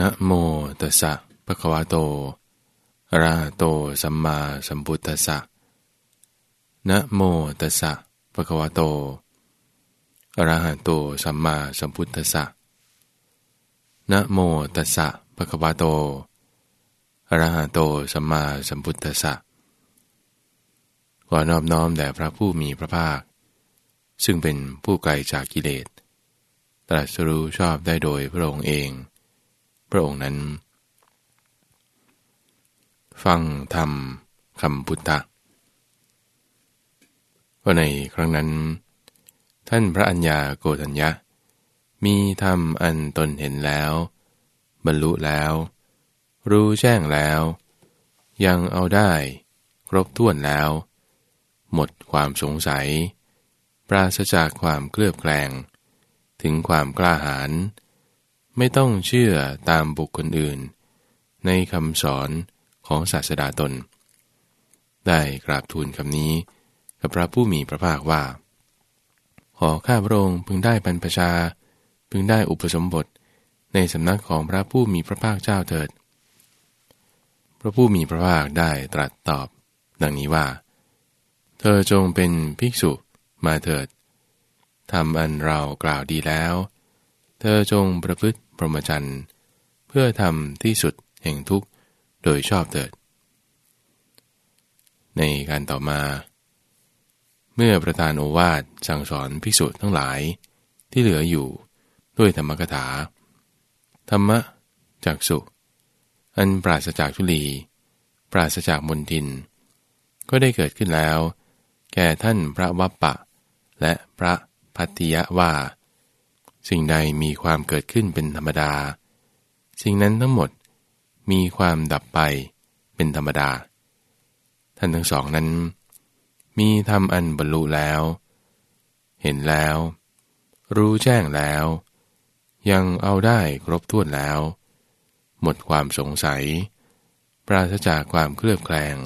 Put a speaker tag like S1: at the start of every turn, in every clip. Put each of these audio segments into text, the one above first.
S1: นะโมตัสสะภะคะวะโตอะระหะโตสัมมาสัมพุทธัสสะนะโมตัสสะภะคะวะโตอะระหะโตสัมมาสัมพุทธัสสะนะโมตัสสะภะคะวะโตอะระหะโตสัมมาสัมพุทธัสสะขอนอบน้อมแด่พระผู้มีพระภาค ซึ่งเป็นผู้ไกลจากกิเลสตรัสรู้ชอบได้โดยพระองค์เอง พระองค์นั้น ฟังธรรมคำพุทธะก็ในครั้งนั้น ท่านพระอัญญาโกฏัญญะ มีธรรมอันตนเห็นแล้ว บรรลุแล้ว รู้แจ้งแล้ว ยังเอาได้ครบถ้วนแล้ว หมดความสงสัย ปราศจากความเคลือบแคลง ถึงความกล้าหาญ ไม่ต้องเชื่อตามบุคคลอื่น ในคำสอนของศาสดาตน ได้กราบทูลคำนี้กับพระผู้มีพระภาคว่า ขอข้าพระองค์พึงได้บรรพชา พึงได้อุปสมบทในสำนักของพระผู้มีพระภาคเจ้าเถิด พระผู้มีพระภาคได้ตรัสตอบ ดังนี้ว่า เธอจงเป็นภิกษุมาเถิดทำอันเรากล่าวดีแล้ว เธอจงประพฤติ พรหมจรรย์ เพื่อทำที่สุดแห่งทุกข์โดยชอบเถิด ในการต่อมา เมื่อประธานโอวาทสั่งสอนภิกษุทั้งหลายที่เหลืออยู่ด้วยธรรมกถา ธรรมะจากสุ อันปราศจากทุลี ปราศจากมนทิน ก็ได้เกิดขึ้นแล้ว แก่ท่านพระวัปปะ และพระพัติยะว่า สิ่งใดมีความเกิดขึ้นเป็นธรรมดา สิ่งนั้นทั้งหมดมีความดับไปเป็นธรรมดา ท่านทั้งสองนั้น มีธรรมอันบรรลุแล้ว เห็นแล้ว รู้แจ้งแล้ว ยังเอาได้ครบถ้วนแล้ว หมดความสงสัย ปราศจากความเคลือบแคลง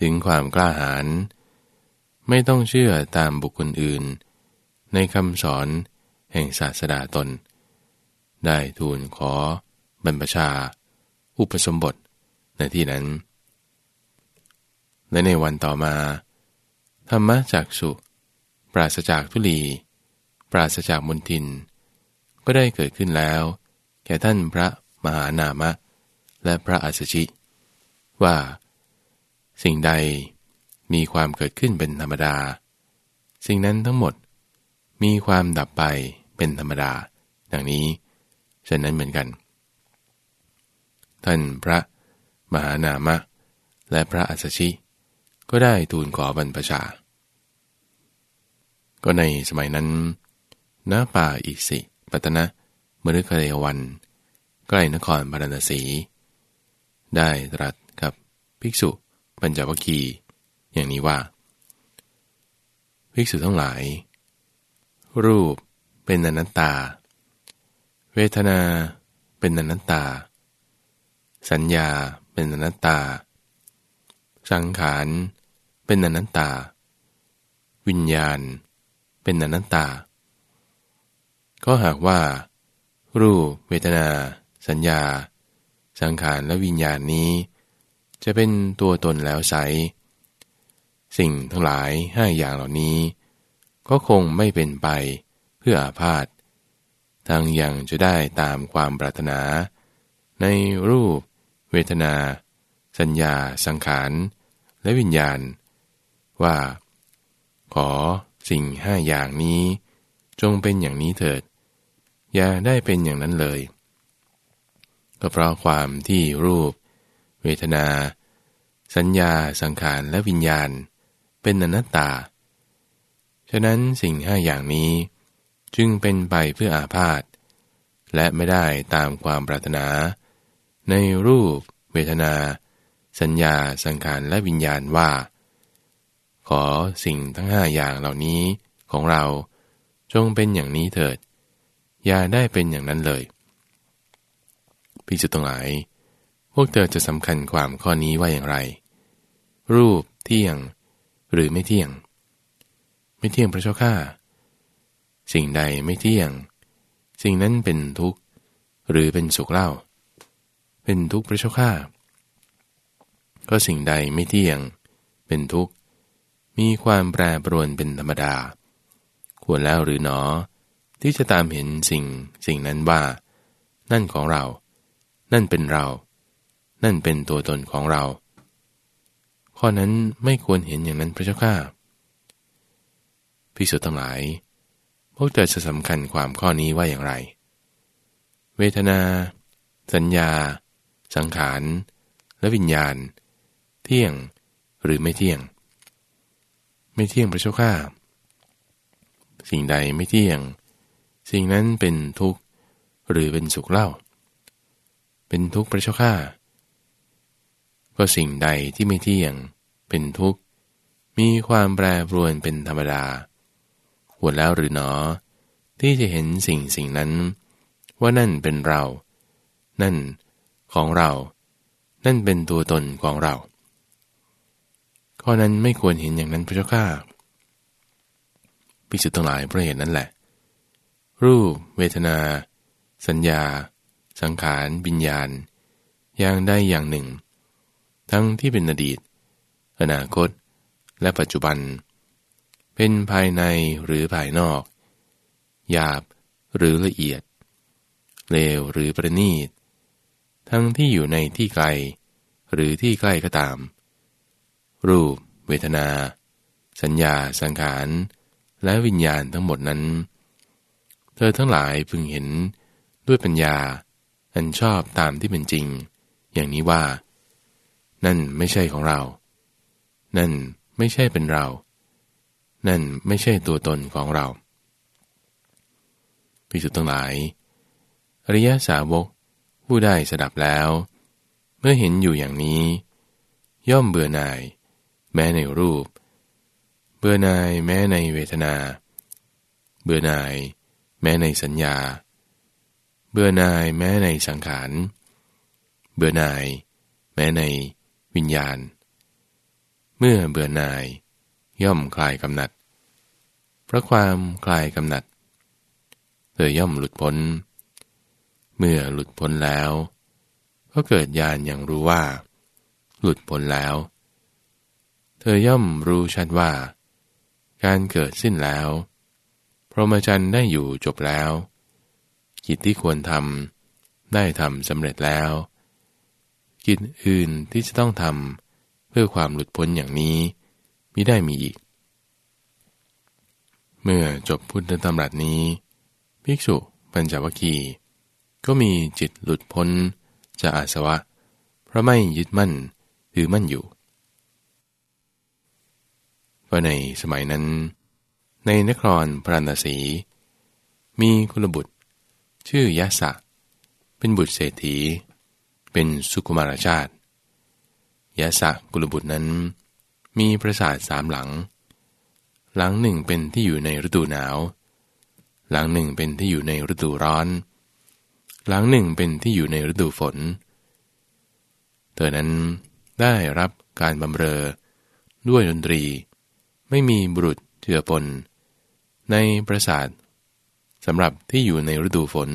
S1: ถึงความกล้าหาญไม่ต้องเชื่อตามบุคคลอื่น ในคำสอน แห่งศาสดาตน ได้ทูลขอบรรพชา อุปสมบทในที่นั้น และในวันต่อมา ธรรมะจากสุ ปราศจากทุลี ปราศจากมนทิน ก็ได้เกิดขึ้นแล้ว แก่ท่านพระมหานามะ และพระอัสชิ ว่า สิ่งใดมีความเกิดขึ้นเป็นธรรมดา สิ่งนั้นทั้งหมดมีความดับไป เป็นธรรมดา ดังนี้ฉะนั้นเหมือนกัน ท่านพระมหานามะ และพระอัสชิ ก็ได้ทูลขอบรรพชา ก็ในสมัยนั้นณป่าอิสิปตนะมฤคเรวัน ใกล้นครบารณสี ได้ตรัสกับภิกษุปัญจวัคคีอย่างนี้ว่า ภิกษุทั้งหลาย รูป เป็นอนัตตา เวทนาเป็นอนัตตา สัญญาเป็นอนัตตา สังขารเป็นอนัตตา วิญญาณ เป็นอนัตตา ก็หากว่า รูปเวทนา สัญญา สังขารและวิญญาณนี้ จะเป็นตัวตนแล้วใสสิ่งทั้งหลายห้าอย่างเหล่านี้ ก็คงไม่เป็นไป เพื่ออาพาธทั้งยังจะได้ตามความปรารถนา ในรูป เวทนา สัญญา สังขาร และวิญญาณ ว่า ขอสิ่งห้าอย่างนี้ จงเป็นอย่างนี้เถิด อย่าได้เป็นอย่างนั้นเลย ก็เพราะความที่รูป เวทนา สัญญา สังขาร และวิญญาณ เป็นอนัตตา ฉะนั้นสิ่งห้าอย่างนี้ จึงเป็นไปเพื่ออาพาธและไม่ได้ตามความปรารถนา ในรูป เวทนา สัญญาสังขารและวิญญาณว่า ขอสิ่งทั้งห้าอย่างเหล่านี้ของเราจงเป็นอย่างนี้เถิด อย่าได้เป็นอย่างนั้นเลยพิจุตรงหลายพวกเธอจะสำคัญความข้อนี้ว่าอย่างไร รูปเที่ยง หรือไม่เที่ยง ไม่เที่ยงพระเจ้าข้า สิ่งใดไม่เที่ยง สิ่งนั้นเป็นทุกข์หรือเป็นสุขเล่า เป็นทุกข์พระเจ้าข้าก็สิ่งใดไม่เที่ยง เป็นทุกข์ มีความแปรปรวนเป็นธรรมดา ควรแล้วหรือหนอ ที่จะตามเห็นสิ่งสิ่งนั้นว่า นั่นของเรา นั่นเป็นเรา นั่นเป็นตัวตนของเรา ข้อนั้นไม่ควรเห็นอย่างนั้นพระเจ้าข้าพิสุทั้งหลาย วกเธอจะสำคัญความข้อนี้ว่าอย่างไร เวทนา สัญญา สังขาร และวิญญาณ เที่ยงหรือไม่เที่ยง ไม่เที่ยงพระเจ้าข้าสิ่งใดไม่เที่ยง สิ่งนั้นเป็นทุกข์หรือเป็นสุขเล่า เป็นทุกข์พระเจ้าข้าก็สิ่งใดที่ไม่เที่ยง เป็นทุกข์ มีความแปรปรวนเป็นธรรมดา ควรแล้วหรือหนอ ที่จะเห็นสิ่งสิ่งนั้น ว่านั่นเป็นเรา นั่นของเรา นั่นเป็นตัวตนของเรา ข้อนั้นไม่ควรเห็นอย่างนั้นพระเจ้าข้าพิสุทธ์ทั้งหลายเพราะเหตุนั้นแหละ รูป เวทนา สัญญา สังขารวิญญาณ อย่างได้อย่างหนึ่ง ทั้งที่เป็นอดีต อนาคต และปัจจุบันเเป็นภายในหรือภายนอก หยาบหรือละเอียด เลวหรือประณีต ทั้งที่อยู่ในที่ไกล หรือที่ใกล้ก็ตาม รูป เวทนา สัญญา สังขาร และวิญญาณทั้งหมดนั้น เธอทั้งหลายพึงเห็นด้วยปัญญาอันชอบตามที่เป็นจริง อย่างนี้ว่า นั่นไม่ใช่ของเรา นั่นไม่ใช่เป็นเรา นั่นไม่ใช่ตัวตนของเราพิสุทธ์ทั้งหลาย อริยสาวกผู้ได้สดับแล้ว เมื่อเห็นอยู่อย่างนี้ ย่อมเบื่อหน่าย แม้ในรูป เบื่อหน่ายแม้ในเวทนา เบื่อหน่าย แม้ในสัญญา เบื่อหน่ายแม้ในสังขาร เบื่อหน่าย แม้ในวิญญาณ เมื่อเบื่อหน่าย ย่อมคลายกำหนัด เพราะความคลายกำหนัด เธอย่อมหลุดพ้น เมื่อหลุดพ้นแล้ว ก็เกิดญาณอย่างรู้ว่า หลุดพ้นแล้ว เธอย่อมรู้ชัดว่า การเกิดสิ้นแล้ว พรหมจรรย์ได้อยู่จบแล้ว กิจที่ควรทำได้ทำสำเร็จแล้ว กิจอื่นที่จะต้องทำเพื่อความหลุดพ้นอย่างนี้ มิได้มีอีก เมื่อจบพุทธธรรมรัตนี้ ภิกษุปัญจวัคคีย์ก็มีจิตหลุดพ้นจากอาสวะ เพราะไม่ยึดมั่นถือมั่นอยู่ก็ในสมัยนั้น ในนครพราณสีมีกุลบุตร ชื่อยะสะ เป็นบุตรเศรษฐี เป็นสุกุมารชาติยะสะกุลบุตรนั้น มีปราสาทสามหลัง หลังหนึ่งเป็นที่อยู่ในฤดูหนาว หลังหนึ่งเป็นที่อยู่ในฤดูร้อน หลังหนึ่งเป็นที่อยู่ในฤดูฝน เธอนั้นได้รับการบำเรอ ด้วยดนตรี ไม่มีบุรุษเจือปน ในปราสาทสำหรับที่อยู่ในฤดูฝน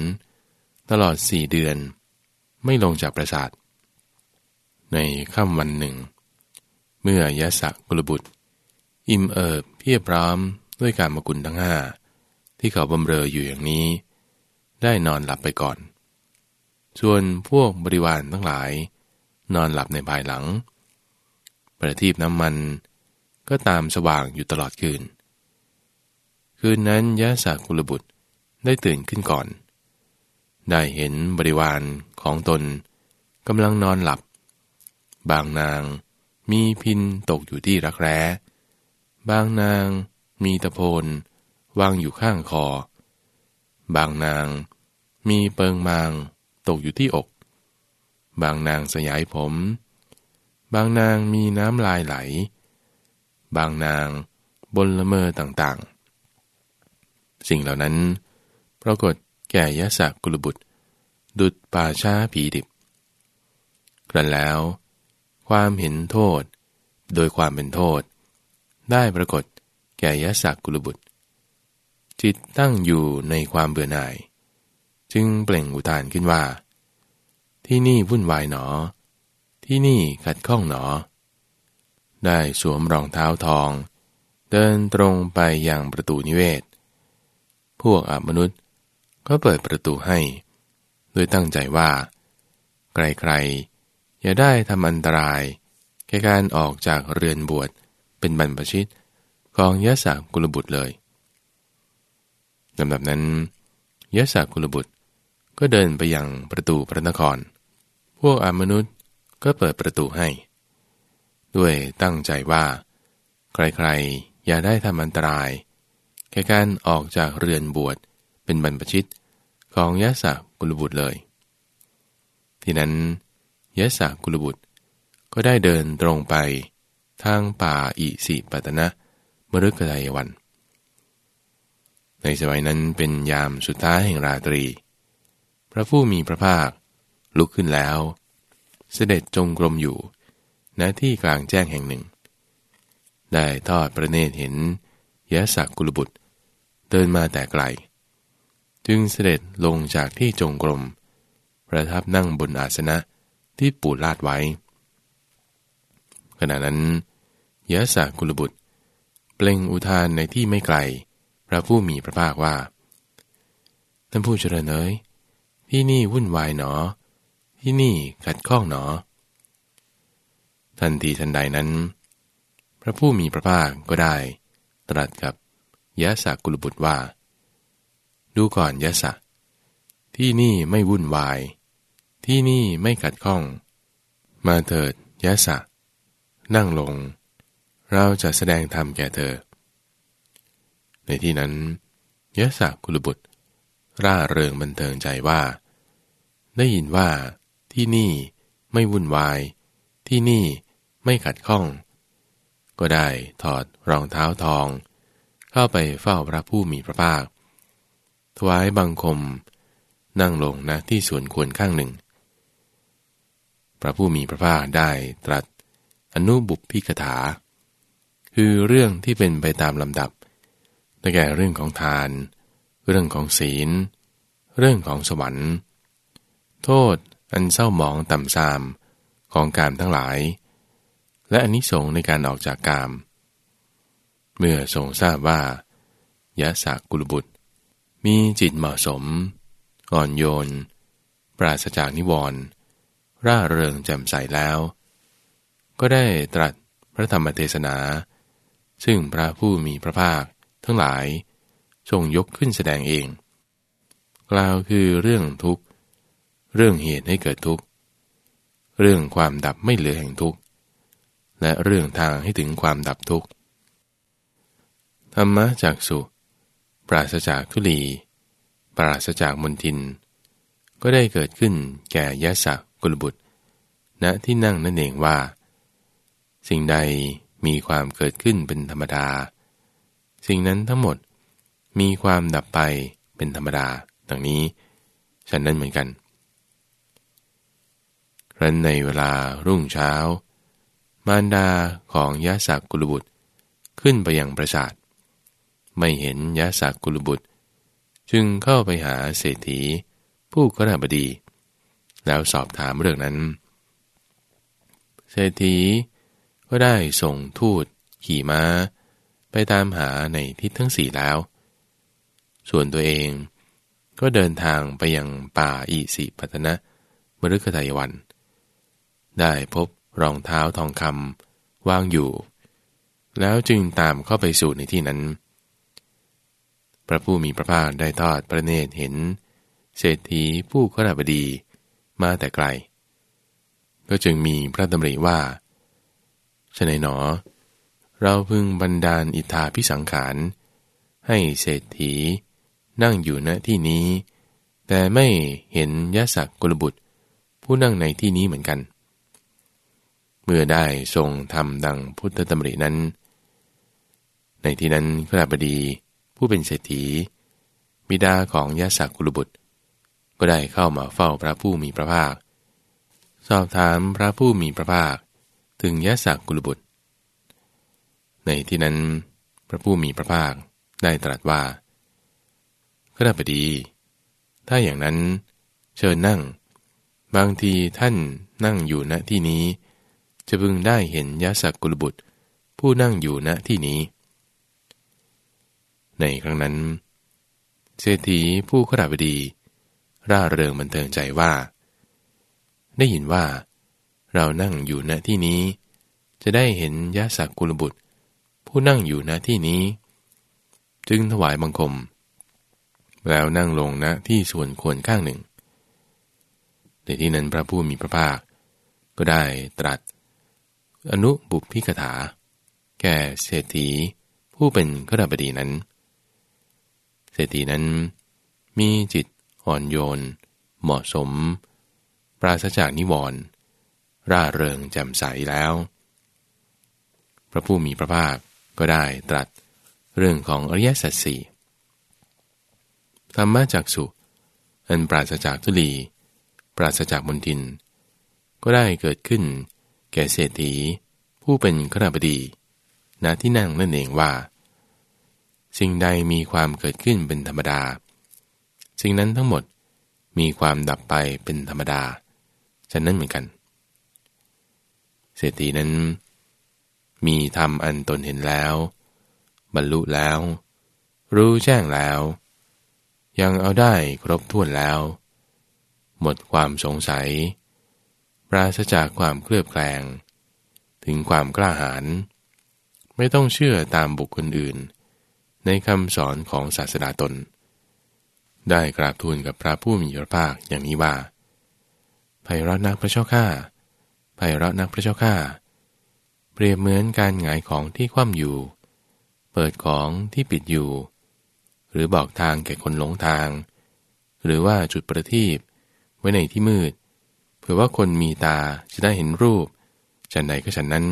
S1: ตลอดสี่เดือน ไม่ลงจากปราสาท ในค่ำวันหนึ่ง เมื่อยะสะกุลบุตร อิ่มเอิบเพียบพร้อมด้วยการมกุลทั้งห้าที่เขาบำเรออยู่อย่างนี้ ได้นอนหลับไปก่อน ส่วนพวกบริวารทั้งหลาย นอนหลับในภายหลัง ประทีปน้ำมันก็ตามสว่างอยู่ตลอดคืน คืนนั้นยะสะกุลบุตรได้ตื่นขึ้นก่อน ได้เห็นบริวารของตนกำลังนอนหลับ บางนาง มีพินตกอยู่ที่รักแร้ บางนางมีตะโพนวางอยู่ข้างคอ บางนางมีเปิงมางตกอยู่ที่อก บางนางสยายผม บางนางมีน้ำลายไหล บางนางบนละเมอต่างๆ สิ่งเหล่านั้นปรากฏแก่ยะสักกุลบุตร ดุดป่าช้าผีดิบกระนแล้ว ความเห็นโทษ โดยความเป็นโทษ ได้ปรากฏแก่ยศักกุลบุตร จิตตั้งอยู่ในความเบื่อหน่าย จึงเปล่งอุทานขึ้นว่า ที่นี่วุ่นวายหนอ ที่นี่ขัดข้องหนอ ได้สวมรองเท้าทอง เดินตรงไปยังประตูนิเวศ พวกอมนุษย์ก็เปิดประตูให้ โดยตั้งใจว่า ใครๆ อย่าได้ทำอันตรายแก่การออกจากเรือนบวชเป็นบรรพชิตของยะสากุลบุตรเลยลำดับนั้นยะสากุลบุตรก็เดินไปยังประตูพระนคร พวกอมนุษย์ก็เปิดประตูให้ ด้วยตั้งใจว่า ใครๆ อย่าได้ทำอันตราย แก่การออกจากเรือนบวชเป็นบรรพชิตของยะสากุลบุตรเลย ที่นั้น ยะสากุลบุตร ก็ได้เดินตรงไป ทางป่าอิสิปตนะมฤคทายวัน ในสมัยนั้นเป็นยามสุดท้ายแห่งราตรี พระผู้มีพระภาค ลุกขึ้นแล้ว เสด็จจงกรมอยู่ณที่กลางแจ้งแห่งหนึ่ง ได้ทอดพระเนตรเห็นยะสักกุลบุตร เดินมาแต่ไกล จึงเสด็จลงจากที่จงกรม ประทับนั่งบนอาสนะ ที่ปูลาดไว้ ขณะนั้นยะสากุลบุตร เปล่งอุทานในที่ไม่ไกล พระผู้มีพระภาคว่าท่านผู้เจริญเอ๋ยที่นี่วุ่นวายหนอ ที่นี่ขัดข้องหนอ ทันทีทันใดนั้น พระผู้มีพระภาคก็ได้ ตรัสกับยะสากุลบุตรว่า ดูก่อนยะสะที่นี่ไม่วุ่นวาย ที่นี่ไม่ขัดข้อง มาเถิดยะสะ นั่งลง เราจะแสดงธรรมแก่เธอ ในที่นั้นยะสักกุลบุตร ร่าเริงบันเทิงใจว่า ได้ยินว่าที่นี่ไม่วุ่นวาย ที่นี่ไม่ขัดข้อง ก็ได้ถอดรองเท้าทอง เข้าไปเฝ้าพระผู้มีพระภาคถวายบังคม นั่งลงนะที่ส่วนควรข้างหนึ่ง ระผู้มีพระภาคได้ตรัสอนุบุพพิกถา คือเรื่องที่เป็นไปตามลำดับได้แก่เรื่องของทาน เรื่องของศีล เรื่องของสวรรค์ โทษอันเศร้าหมองต่ำซามของกามทั้งหลาย และอนนิสงส์ในการออกจากกาม เมื่อทรงทราบว่ายะสากุลบุตร มีจิตเหมาะสม อ่อนโยน ปราศจากนิวรณ์ ร่าเริงแจ่มใสแล้ว ก็ได้ตรัสพระธรรมเทศนา ซึ่งพระผู้มีพระภาคทั้งหลายทรงยกขึ้นแสดงเอง กล่าวคือเรื่องทุกข์ เรื่องเหตุให้เกิดทุกข์ เรื่องความดับไม่เหลือแห่งทุกข์ และเรื่องทางให้ถึงความดับทุกข์ ธรรมะจากสุ ปราศจากทุลี ปราศจากมนทิน ก็ได้เกิดขึ้นแก่ยะสะ กุลบุตรณะที่นั่งนั่นเองว่า สิ่งใดมีความเกิดขึ้นเป็นธรรมดา สิ่งนั้นทั้งหมดมีความดับไปเป็นธรรมดาดังนี้ ฉันนั้นเหมือนกันรันในเวลารุ่งเช้า มารดาของยะสักกุลบุตรขึ้นไปยังประสาท ไม่เห็นยะสักกุลบุตร จึงเข้าไปหาเศรษฐีผู้กระบดี แล้วสอบถามเรื่องนั้น เศรษฐีก็ได้ส่งทูตขี่ม้า ไปตามหาในทิศทั้งสี่แล้ว ส่วนตัวเองก็เดินทางไปยังป่าอิสิพัฒนะมฤคทายวัน ได้พบรองเท้าทองคำวางอยู่ แล้วจึงตามเข้าไปสู่ในที่นั้น พระผู้มีพระภาคได้ทอดพระเนตรเห็น เศรษฐีผู้ขราบดี มาแต่ไกล ก็จึงมีพระดำริว่าฉะไหนหนอ เราพึงบันดาลอิทธาพิสังขาร ให้เศรษฐี นั่งอยู่ณที่นี้ แต่ไม่เห็นยศักกุลบุตร ผู้นั่งในที่นี้เหมือนกัน เมื่อได้ทรงทำดังพุทธตำรินั้น ในที่นั้นขราบดีผู้เป็นเศรษฐีบิดาของยศักกุลบุตร ก็ได้เข้ามาเฝ้าพระผู้มีพระภาค สอบถามพระผู้มีพระภาค ถึงยะสักกุลบุตร ในที่นั้น พระผู้มีพระภาคได้ตรัสว่าข้าพดี ถ้าอย่างนั้นเชิญนั่ง บางทีท่านนั่งอยู่ณที่นี้ จะพึงได้เห็นยะสักกุลบุตร ผู้นั่งอยู่ณที่นี้ ในครั้งนั้น เศรษฐีผู้ขราบดี ร่าเริงบันเทิงใจว่า ได้ยินว่า เรานั่งอยู่ณที่นี้ จะได้เห็นยะสักกุลบุตร ผู้นั่งอยู่ณที่นี้ จึงถวายบังคม แล้วนั่งลงณที่ส่วนควรข้างหนึ่งในที่นั้นพระผู้มีพระภาค ก็ได้ตรัส อนุบุพิกถา แก่เศรษฐีผู้เป็นขรบดีนั้น เศรษฐีนั้นมีจิต อ่อนโยน เหมาะสม ปราศจากนิวรณ์ร่าเริงแจ่มใสแล้ว พระผู้มีพระภาคก็ได้ตรัสเรื่องของอริยสัจสี่ธรรมะจากสุอันปราศจากทุลี ปราศจากมนทิน ก็ได้เกิดขึ้น แก่เศรษฐีผู้เป็นขราบดีณที่นั่งนั่นเองว่า สิ่งใดมีความเกิดขึ้นเป็นธรรมดา สิ่งนั้นทั้งหมดมีความดับไปเป็นธรรมดาฉะนั้นเหมือนกัน เศรษฐีนั้น มีธรรมอันตนเห็นแล้ว บรรลุแล้ว รู้แจ้งแล้ว ยังเอาได้ครบถ้วนแล้ว หมดความสงสัย ปราศจากความเคลือบแคลง ถึงความกล้าหาญไม่ต้องเชื่อตามบุคคลอื่น ในคำสอนของศาสดาตน ได้กราบทูลกับพระผู้มีพระภาคอย่างนี้ว่าไพเราะนักพระเจ้าข้าไพเราะนักพระเจ้าข้าเปรียบเหมือนการหงายของที่คว่ำอยู่ เปิดของที่ปิดอยู่ หรือบอกทางแก่คนหลงทาง หรือว่าจุดประทีปไว้ในที่มืดเพื่อว่าคนมีตาจะได้เห็นรูปฉันใดก็ฉันนั้น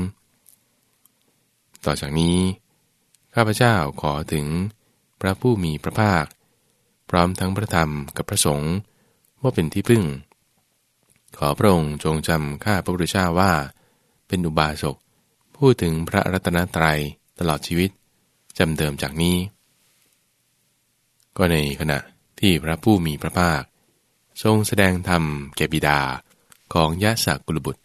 S1: ต่อจากนี้ ข้าพเจ้าขอถึงพระผู้มีพระภาค พร้อมทั้งพระธรรมกับพระสงฆ์ว่าเป็นที่พึ่ง ขอพระองค์จงจำข้าพระพุทธเจ้าว่า เป็นอุบาสกพูดถึงพระรัตนตรัยตลอดชีวิตจำเดิมจากนี้ ก็ในขณะที่พระผู้มีพระภาค ทรงแสดงธรรมแก่บิดาของยะสักกุลบุตร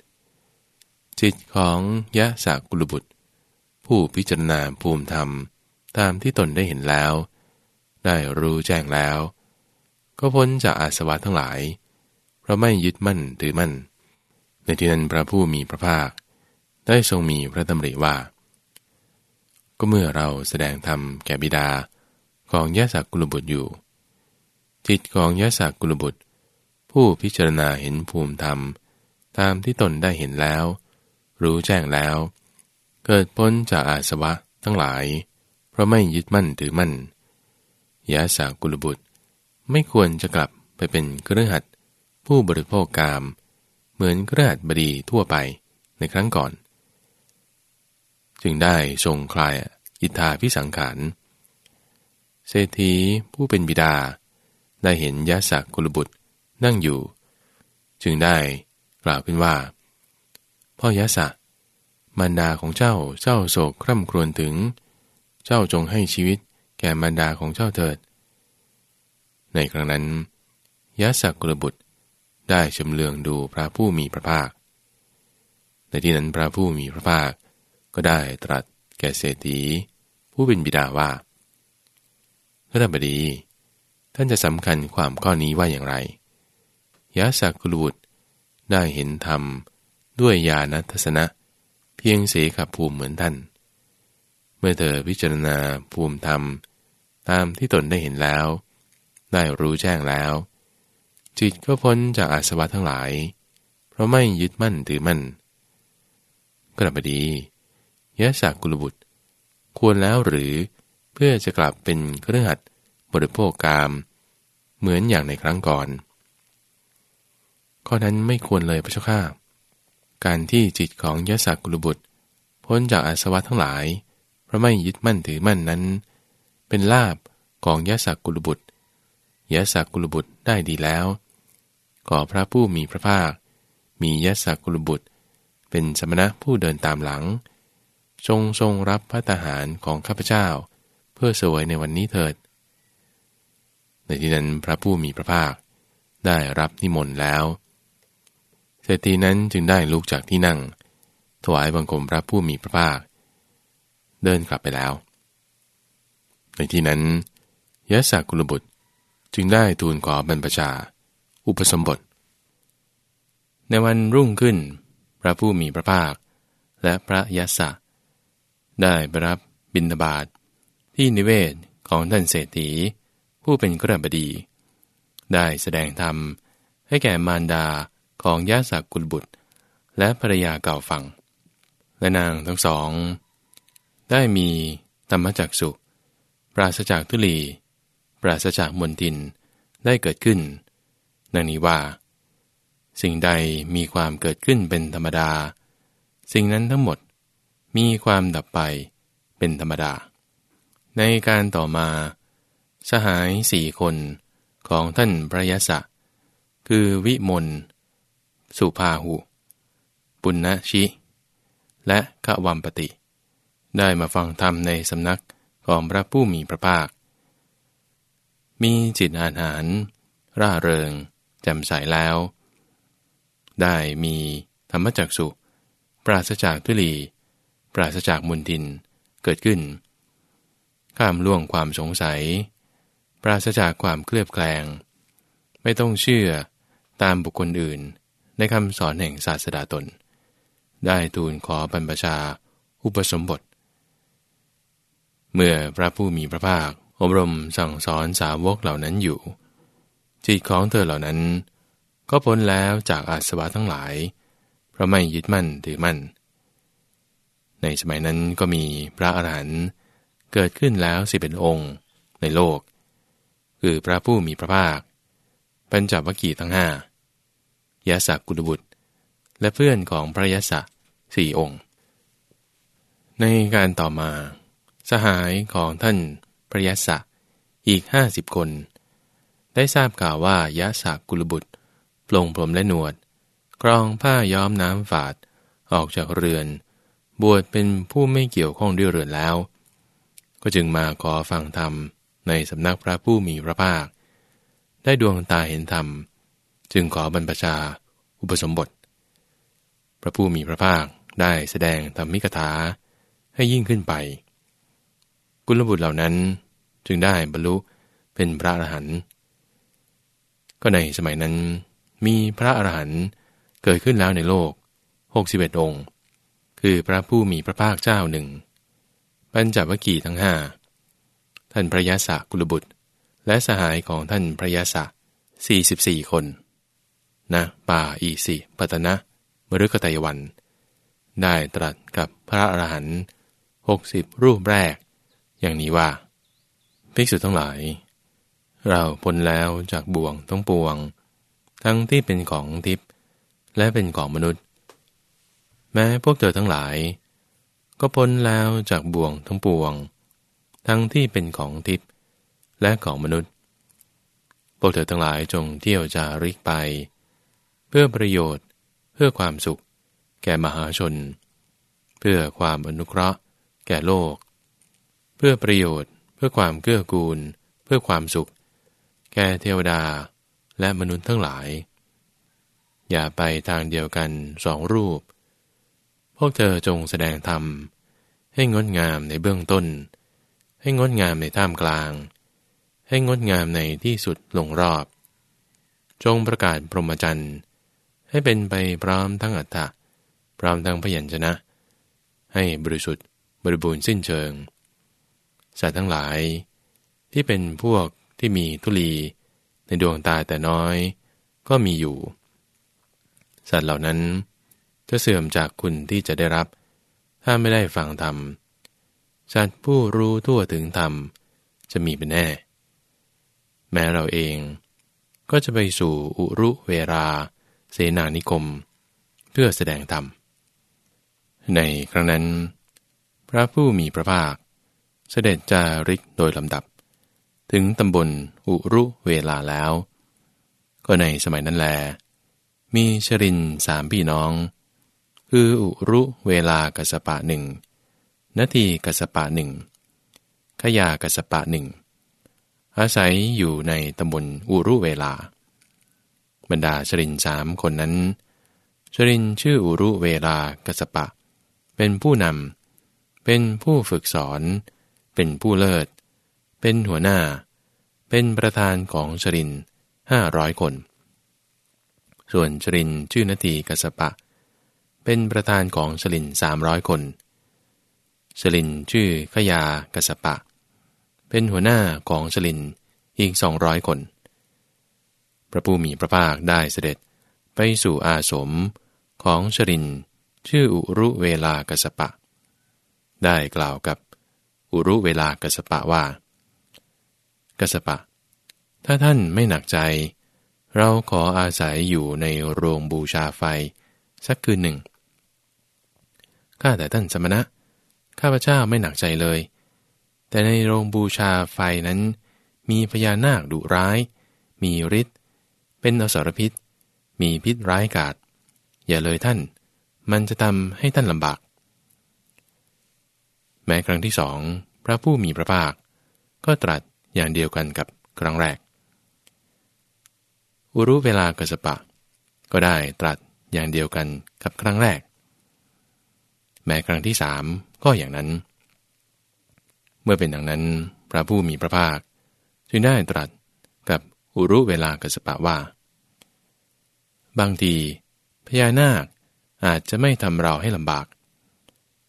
S1: จิตของยะสักกุลบุตร ผู้พิจารณาภูมิธรรมตามที่ตนได้เห็นแล้ว ได้รู้แจ้งแล้ว ก็พ้นจากอาสวะทั้งหลาย เพราะไม่ยึดมั่นถือมั่น ในที่นั้นพระผู้มีพระภาค ได้ทรงมีพระดำริว่า ก็เมื่อเราแสดงธรรมแก่บิดาของยะสักกุลบุตรอยู่ จิตของยะสักกุลบุตร ผู้พิจารณาเห็นภูมิธรรม ตามที่ตนได้เห็นแล้ว รู้แจ้งแล้ว เกิดพ้นจากอาสวะทั้งหลาย เพราะไม่ยึดมั่นถือมั่น ยะสักกุลบุตร ไม่ควรจะกลับไปเป็นเครือขัดผู้บริโภคกาม เหมือนเครือขัดบดีทั่วไปในครั้งก่อน จึงได้ทรงคลายอิทธาพิสังขารเศรษฐีผู้เป็นบิดา ได้เห็นยะสักกุลบุตรนั่งอยู่ จึงได้กล่าวขึ้นว่า พ่อยะสักมารดาของเจ้าเจ้าโศกคร่ำครวญถึง เจ้าจงให้ชีวิต แก่มารดาของเจ้าเถิด ในครั้งนั้นยะสักกุลบุตรได้ชำเลืองดูพระผู้มีพระภาค ในที่นั้นพระผู้มีพระภาคก็ได้ตรัสแก่เศรษฐีผู้เป็นบิดาว่าพระบดี ท่านจะสำคัญความข้อนี้ว่าอย่างไรยะสักกุลุตรได้เห็นธรรมด้วยญาณทัศนะ เพียงเสขภูมิเหมือนท่าน เมื่อเธอพิจารณาภูมิธรรม ตามที่ตนได้เห็นแล้ว ได้รู้แจ้งแล้ว จิตก็พ้นจากอาสวะทั้งหลาย เพราะไม่ยึดมั่นถือมั่นกระบดียะสักกุลบุตร ควรแล้วหรือเพื่อจะกลับเป็นเครือขัดบริโภคกาม เหมือนอย่างในครั้งก่อน ข้อนั้นไม่ควรเลยพระเจ้าข้าการที่จิตของยศกุลบุตร พ้นจากอาสวะทั้งหลาย เพราะไม่ยึดมั่นถือมั่นนั้น เป็นลาบของยศกุลบุตรยศกุลบุตรได้ดีแล้ว ขอพระผู้มีพระภาค มียศกุลบุตร เป็นสมณะผู้เดินตามหลังทรงทรงรับพระทหารของข้าพเจ้า เพื่อสวยในวันนี้เถิดใน
S2: ในที่นั้นพระผู้มีพระภาคได้รับนิมนต์แล้วเศรษฐีนั้นจึงได้ลุกจากที่นั่ง ถวายบังคมพระผู้มีพระภาค เดินกลับไปแล้ว ในที่นั้นยะสักกุลบุตรจึงได้ทูลขอบรรพชา อุปสมบท ในวันรุ่งขึ้น พระผู้มีพระภาค และพระยะสะได้ไปรับบิณฑบาตทที่นิเวศของท่านเศรษฐี ผู้เป็นกระบดี ได้แสดงธรรมให้แก่มารดาของยะสักกุลบุตร และภรรยาเก่าฟัง และนางทั้งสอง ได้มีธรรมจักสุป ราศจากทุลี ปราศจากมนทินได้เกิดขึ้นนังนี้ว่า สิ่งใดมีความเกิดขึ้นเป็นธรรมดา สิ่งนั้นทั้งหมดมีความดับไปเป็นธรรมดา ในการต่อมา สหายสี่คนของท่านพระยศะคือวิมล สุภาหุ ปุณณชิ และขวัมปติ ได้มาฟังธรรมในสำนัก ของพระผู้มีพระภาค มีจิตอาหาร ร่าเริงแจ่มใสแล้ว ได้มีธรรมจักสุปราศจากทุลี ปราศจากมุนทินเกิดขึ้น ข้ามล่วงความสงสัย ปราศจากความเคลือบแคลง ไม่ต้องเชื่อตามบุคคลอื่นในคำสอนแห่งศาสดาตน ได้ทูลขอบรรพชา อุปสมบท เมื่อพระผู้มีพระภาค อบรมสั่งสอนสาวกเหล่านั้นอยู่ จิตของเธอเหล่านั้น ก็พ้นแล้วจากอาสวะทั้งหลาย เพราะไม่ยึดมั่นถือมั่น ในสมัยนั้นก็มีพระอรหันต์เกิดขึ้นแล้วสิเป็นองค์ในโลก คือพระผู้มีพระภาค ปัญจวัคคีย์ทั้งห้ายาสักกุลบุตร และเพื่อนของพระยะสะสี่องค์ ในการต่อมา สหายของท่านพระยะสะอีกห้าสิบคน ได้ทราบข่าวว่ายะสักกุลบุตรปลงผมและหนวด กรองผ้าย้อมน้ำฝาดออกจากเรือน บวชเป็นผู้ไม่เกี่ยวข้องด้วยเรือนแล้ว ก็จึงมาขอฟังธรรมในสำนักพระผู้มีพระภาค ได้ดวงตาเห็นธรรม จึงขอบรรพชาอุปสมบท พระผู้มีพระภาคได้แสดงธรรมิกถาให้ยิ่งขึ้นไป กุลบุตรเหล่านั้นจึงได้บรรลุเป็นพระอรหันต์ก็ในสมัยนั้นมีพระอรหันต์เกิดขึ้นแล้วในโลก 61 องค์ คือพระผู้มีพระภาคเจ้าหนึ่งปัญจวัคคีย์ทั้งห้าท่านพระยาศกุลบุตร และสหายของท่านพระยาศ44 คนนะป่าอีสิปัตนะมฤคตยวัน ได้ตรัสกับพระอรหันต์หกสิบรูปแรก อย่างนี้ว่าภิกษุทั้งหลาย เราพ้นแล้วจากบ่วงทั้งปวง ทั้งที่เป็นของทิพย์และเป็นของมนุษย์ แม้พวกเธอทั้งหลาย ก็พ้นแล้วจากบ่วงทั้งปวง ทั้งที่เป็นของทิพย์และของมนุษย์ พวกเธอทั้งหลายจงเที่ยวจาริกไป เพื่อประโยชน์เพื่อความสุข แก่มหาชน เพื่อความอนุเคราะห์ แก่โลก เพื่อประโยชน์ เพื่อความเกื้อกูล เพื่อความสุข แก่เทวดาและมนุษย์ทั้งหลาย อย่าไปทางเดียวกันสองรูป พวกเธอจงแสดงธรรม ให้งดงามในเบื้องต้น ให้งดงามในท่ามกลาง ให้งดงามในที่สุดลงรอบ จงประกาศพรหมจรรย์ให้เป็นไปพร้อมทั้งอัตถะพร้อมทั้งพยัญชนะ ให้บริสุทธิ์บริบูรณ์สิ้นเชิง สัตว์ทั้งหลาย ที่เป็นพวกที่มีทุลีในดวงตาแต่น้อยก็มีอยู่ สัตว์เหล่านั้น จะเสื่อมจากคุณที่จะได้รับ ถ้าไม่ได้ฟังธรรม สัตว์ผู้รู้ทั่วถึงธรรม จะมีเป็นแน่ แม้เราเอง ก็จะไปสู่อุรุเวราเสนานิคม เพื่อแสดงธรรม ในครั้งนั้น พระผู้มีพระภาค เสด็จจาริกโดยลำดับ ถึงตำบลอุรุเวลาแล้ว ก็ในสมัยนั้นแล มีชรินสามพี่น้อง คืออุรุเวลากัสปะหนึ่งนาทีกัสปะหนึ่งขยากัสปะหนึ่งอาศัยอยู่ในตำบลอุรุเวลา บรรดาชรินสามคนนั้น ชรินชื่ออุรุเวลากัสปะ เป็นผู้นำเป็นผู้ฝึกสอน เป็นผู้เลิศ เป็นหัวหน้า เป็นประธานของชรินห้าร้อยคน ส่วนชรินชื่อนาทีกสปะ เป็นประธานของชรินสามร้อยคนชลินชื่อขยากสปะ เป็นหัวหน้าของชลินอีกสองร้อยคน พระผู้มีพระภาคได้เสด็จไปสู่อาสมของชรินชื่ออุรุเวลากสปะ ได้กล่าวกับ อุรุเวลากสปะว่ากสปะ ถ้าท่านไม่หนักใจ เราขออาศัยอยู่ในโรงบูชาไฟ สักคืนหนึ่ง ข้าแต่ท่านสมณะ ข้าพเจ้าไม่หนักใจเลย แต่ในโรงบูชาไฟนั้น มีพญานาคดุร้าย มีฤทธิ์ เป็นอสรพิษ มีพิษร้ายกาจอย่าเลยท่าน มันจะทำให้ท่านลำบาก แม้ครั้งที่สองพระผู้มีพระภาค ก็ตรัสอย่างเดียวกันกับครั้งแรก อุรุเวลากสปะ ก็ได้ตรัสอย่างเดียวกันกับครั้งแรก แม้ครั้งที่สามก็อย่างนั้น เมื่อเป็นอย่างนั้น พระผู้มีพระภาค จึงได้ตรัสกับอุรุเวลากสปะว่า บางทีพญานาคอาจจะไม่ทำเราให้ลำบาก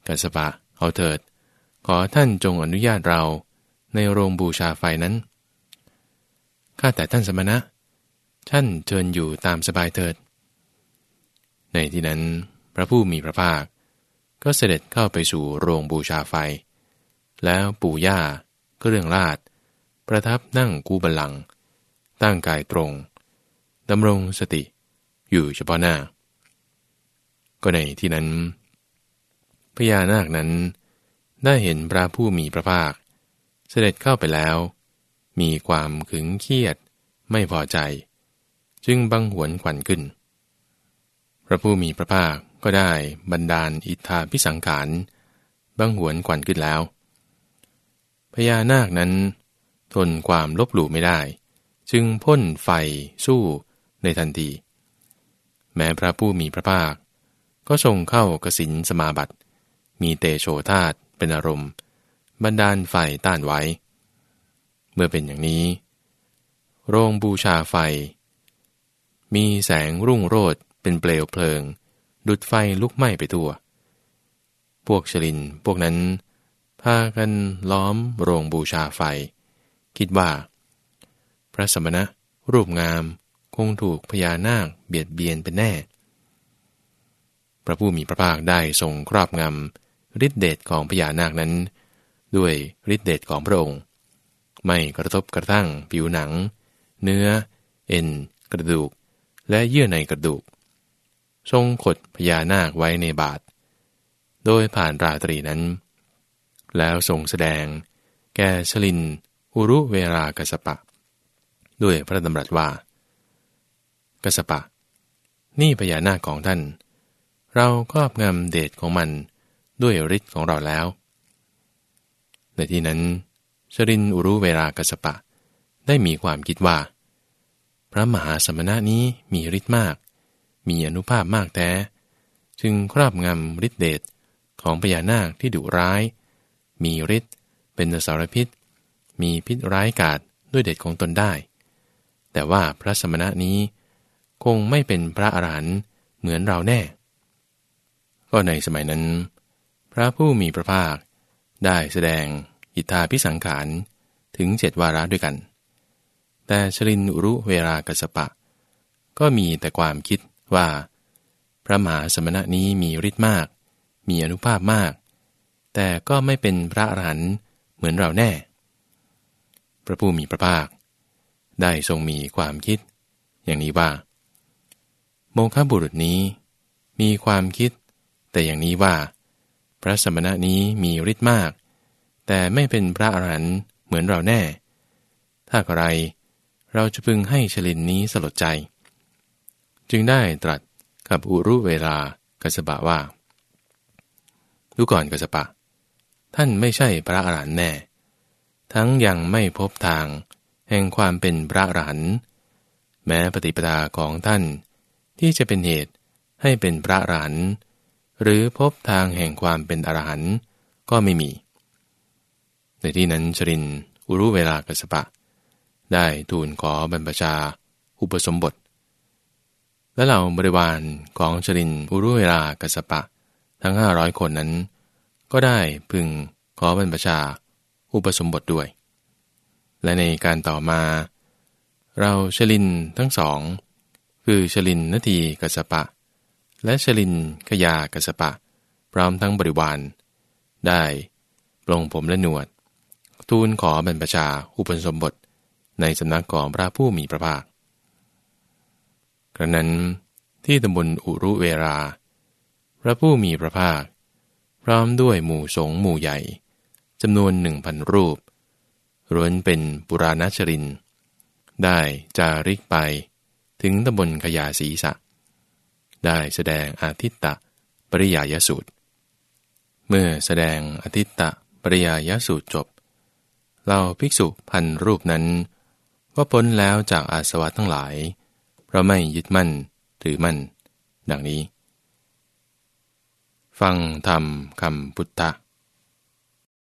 S2: กสปะเอาเถิด อท่านจงอนุญาตเราในโรงบูชาไฟนั้น ข้าแต่ท่านสมณะ ท่านเชิญอยู่ตามสบายเถิด ในที่นั้นพระผู้มีพระภาค ก็เสด็จเข้าไปสู่โรงบูชาไฟ แล้วปู่ย่าก็เรื่องลาดประทับนั่งกูบัลลัง ตั้งกายตรง ดำรงสติ อยู่เฉพาะหน้า ก็ในที่นั้นพญานาคนั้น ได้เห็นพระผู้มีพระภาค เสด็จเข้าไปแล้ว มีความขึงเครียดไม่พอใจ จึงบังหวนขวัญขึ้น พระผู้มีพระภาคก็ได้บรรดาลอิทธาพิสังขารบังหวนกวันขึ้นแล้วพญานาคนั้น ทนความลบหลู่ไม่ได้ จึงพ่นไฟสู้ในทันที แม้พระผู้มีพระภาค ก็ทรงเข้ากสินสมาบัติ มีเตโชธาต เป็นอารมณ์บรรดาลไฟต้านไว้ เมื่อเป็นอย่างนี้ โรงบูชาไฟ มีแสงรุ่งโรดเป็นเปลวเพลิง ดุดไฟลุกไหม้ไปทั่ว พวกชลินพวกนั้นพากันล้อมโรงบูชาไฟ คิดว่า พระสมณะ รูปงามคงถูกพญานาคเบียดเบียนเป็นแน่ พระผู้มีพระภาคได้ทรงครอบงำ ฤทธิเดชของพญานาคนั้น ด้วยฤทธิเดชของพระองค์ ไม่กระทบกระทั่งผิวหนัง เนื้อ เอ็น กระดูก และเยื่อในกระดูก ทรงขดพญานาคไว้ในบาท โดยผ่านราตรีนั้น แล้วทรงแสดง แก่ชลิน อุรุเวรากสปะ ด้วยพระดำรัสว่ากสปะ นี่พญานาคของท่าน เราครอบงำเดชของมัน ด้วยฤทธิ์ของเราแล้ว ในที่นั้นชรินอุรุเวรากสปะ ได้มีความคิดว่า พระมหาสมณะนี้มีฤทธิ์มาก มีอนุภาพมากแท้ จึงครอบงำฤทธิเดชของพญานาคที่ดุร้าย มีฤทธิ์เป็นสารพิษ มีพิษร้ายกาจด้วยเดชของตนได้ แต่ว่าพระสมณะนี้คงไม่เป็นพระอรหันต์เหมือนเราแน่ ก็ในสมัยนั้น พระผู้มีพระภาค ได้แสดงอิทธาพิสังขารถึงเจ็ดวาระด้วยกัน แต่ชลินุรุเวรากัสปะ ก็มีแต่ความคิดว่า พระมหาสมณะนี้มีฤทธิ์มาก มีอนุภาพมาก แต่ก็ไม่เป็นพระอรหันต์เหมือนเราแน่ พระผู้มีพระภาค ได้ทรงมีความคิด อย่างนี้ว่า โมฆะบุรุษนี้ มีความคิด แต่อย่างนี้ว่า พระสมณะนี้มีฤทธิ์มาก แต่ไม่เป็นพระอรหันต์เหมือนเราแน่ ถ้าอะไร เราจะพึงให้ชลินนี้สลดใจ จึงได้ตรัสกับอุรุเวลากัสปะว่าดูก่อนกัสปะ ท่านไม่ใช่พระอรหันต์แน่ ทั้งยังไม่พบทาง แห่งความเป็นพระอรหันต์แม้ปฏิปทาของท่านที่จะเป็นเหตุให้เป็นพระอรหันต์ หรือพบทางแห่งความเป็นอรหันต์ก็ไม่มี ในที่นั้นชรินอุรุเวลากสปะ ได้ทูลขอบรรพชา อุปสมบท และเหล่าบริวารของชรินอุรุเวลากสปะ ทั้งห้าร้อยคนนั้น ก็ได้พึงขอบรรพชา อุปสมบทด้วย และในการต่อมา เราชลินทั้งสอง คือชลินนาทีกสปะ และชลินขยากสปะ พร้อมทั้งบริวาร ได้ปลงผมและหนวด ทูลขอบรรพชาอุปสมบทในสำนักของพระผู้มีพระภาค กระนั้นที่ตำบลอุรุเวรา พระผู้มีพระภาค พร้อมด้วยหมู่สงฆ์หมู่ใหญ่จำนวนหนึ่งพันรูปร้วนเป็นปุราณชริน ได้จาริกไปถึงตำบลขยาศีสะ ได้แสดงอาทิตตะปริยายสูตร เมื่อแสดงอาทิตตะปริยายสูตรจบเราภิกษุพันรูปนั้นก็พ้นแล้วจากอาสวะทั้งหลาย เพราะไม่ยึดมั่นถือมั่น ดังนี้ ฟังธรรมคำพุทธ